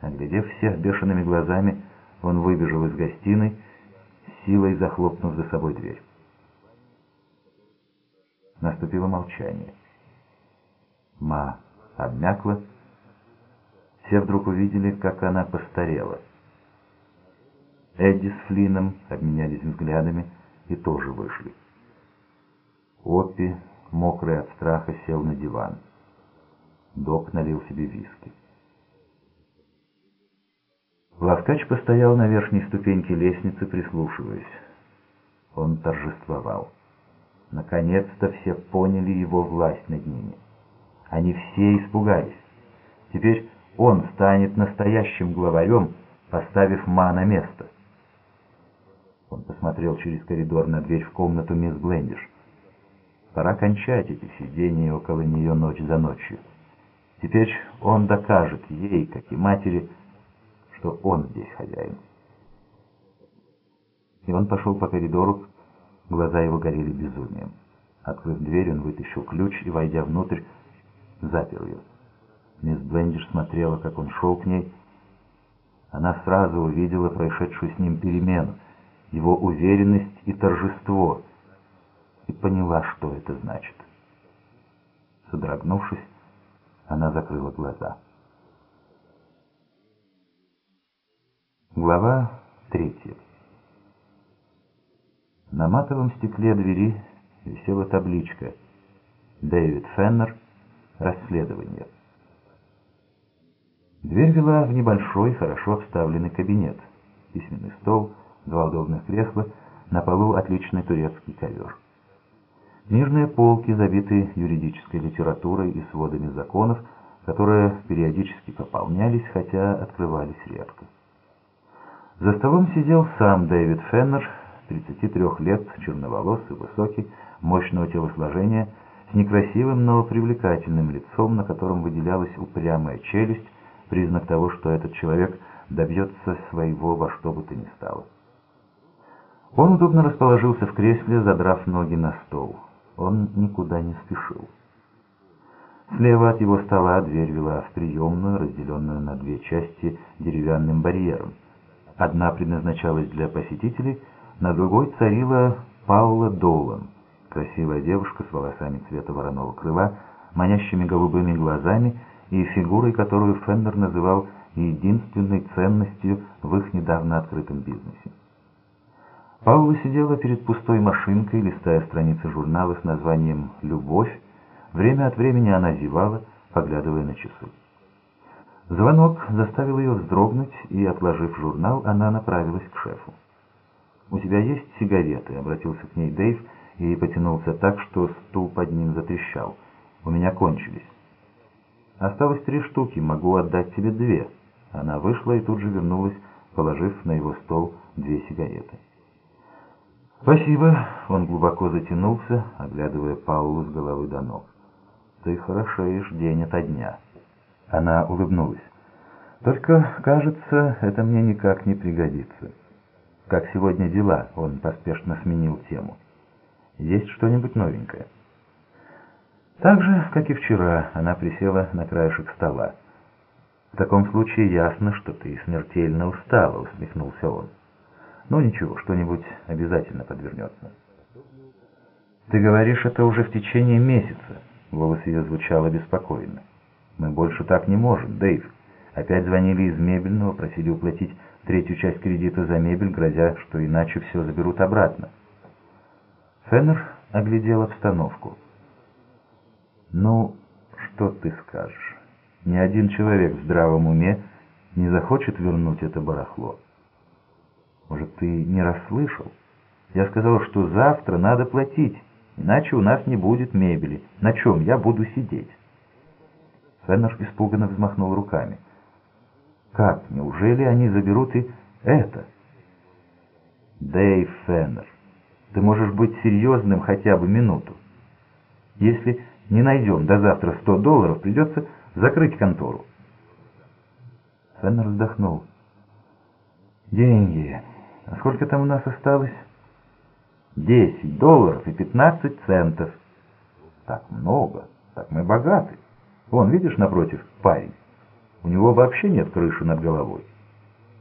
Оглядев всех бешеными глазами, он выбежал из гостиной, силой захлопнув за собой дверь. Наступило молчание. Ма обмякла. Все вдруг увидели, как она постарела. Эдди с Флином обменялись взглядами и тоже вышли. Оппи, мокрый от страха, сел на диван. Док налил себе виски. Лавкач постоял на верхней ступеньке лестницы, прислушиваясь. Он торжествовал. Наконец-то все поняли его власть над ними. Они все испугались. Теперь он станет настоящим главарем, поставив Ма на место. Он посмотрел через коридор на дверь в комнату мисс Блендиш. Пора кончать эти сидения около нее ночь за ночью. Теперь он докажет ей, как и матери, что он здесь хозяин. И он пошел по коридору, глаза его горели безумием. Открыв дверь, он вытащил ключ и, войдя внутрь, запер ее. Мисс Блендиш смотрела, как он шел к ней. Она сразу увидела происшедшую с ним перемену, его уверенность и торжество, и поняла, что это значит. Содрогнувшись, она закрыла глаза. Глава третья. На матовом стекле двери висела табличка «Дэвид Феннер. Расследование». Дверь вела в небольшой, хорошо обставленный кабинет. Письменный стол, два удобных кресла, на полу отличный турецкий ковер. Книжные полки забиты юридической литературой и сводами законов, которые периодически пополнялись, хотя открывались редко. За столом сидел сам Дэвид Феннер, 33 лет, черноволосый, высокий, мощного телосложения, с некрасивым, но привлекательным лицом, на котором выделялась упрямая челюсть, признак того, что этот человек добьется своего во что бы то ни стало. Он удобно расположился в кресле, задрав ноги на стол. Он никуда не спешил. Слева от его стола дверь вела в приемную, разделенную на две части деревянным барьером. Одна предназначалась для посетителей, на другой царила Паула Долан, красивая девушка с волосами цвета вороного крыла, манящими голубыми глазами и фигурой, которую Фендер называл единственной ценностью в их недавно открытом бизнесе. Паула сидела перед пустой машинкой, листая страницы журнала с названием «Любовь». Время от времени она зевала, поглядывая на часы. Звонок заставил ее вздрогнуть, и, отложив журнал, она направилась к шефу. «У тебя есть сигареты?» — обратился к ней Дэйв и потянулся так, что стул под ним затрещал. «У меня кончились». «Осталось три штуки, могу отдать тебе две». Она вышла и тут же вернулась, положив на его стол две сигареты. «Спасибо», — он глубоко затянулся, оглядывая Паулу с головы до ног. «Ты хорошеешь день ото дня». Она улыбнулась. «Только, кажется, это мне никак не пригодится». «Как сегодня дела?» — он поспешно сменил тему. «Есть что-нибудь новенькое?» Так же, как и вчера, она присела на краешек стола. «В таком случае ясно, что ты смертельно устала», — усмехнулся он. «Ну ничего, что-нибудь обязательно подвернется». «Ты говоришь это уже в течение месяца», — голос ее звучал обеспокоенно. Мы больше так не можем, Дэйв. Опять звонили из мебельного, просили уплатить третью часть кредита за мебель, грозя, что иначе все заберут обратно. Феннер оглядел обстановку. «Ну, что ты скажешь? Ни один человек в здравом уме не захочет вернуть это барахло. Может, ты не расслышал? Я сказал, что завтра надо платить, иначе у нас не будет мебели. На чем я буду сидеть?» Феннер испуганно взмахнул руками. «Как? Неужели они заберут и это?» «Дэйв Феннер, ты можешь быть серьезным хотя бы минуту. Если не найдем до завтра сто долларов, придется закрыть контору». Феннер вздохнул. «Деньги. А сколько там у нас осталось?» «Десять долларов и пятнадцать центов». «Так много. Так мы богаты». Вон, видишь, напротив, парень. У него вообще нет крыши над головой.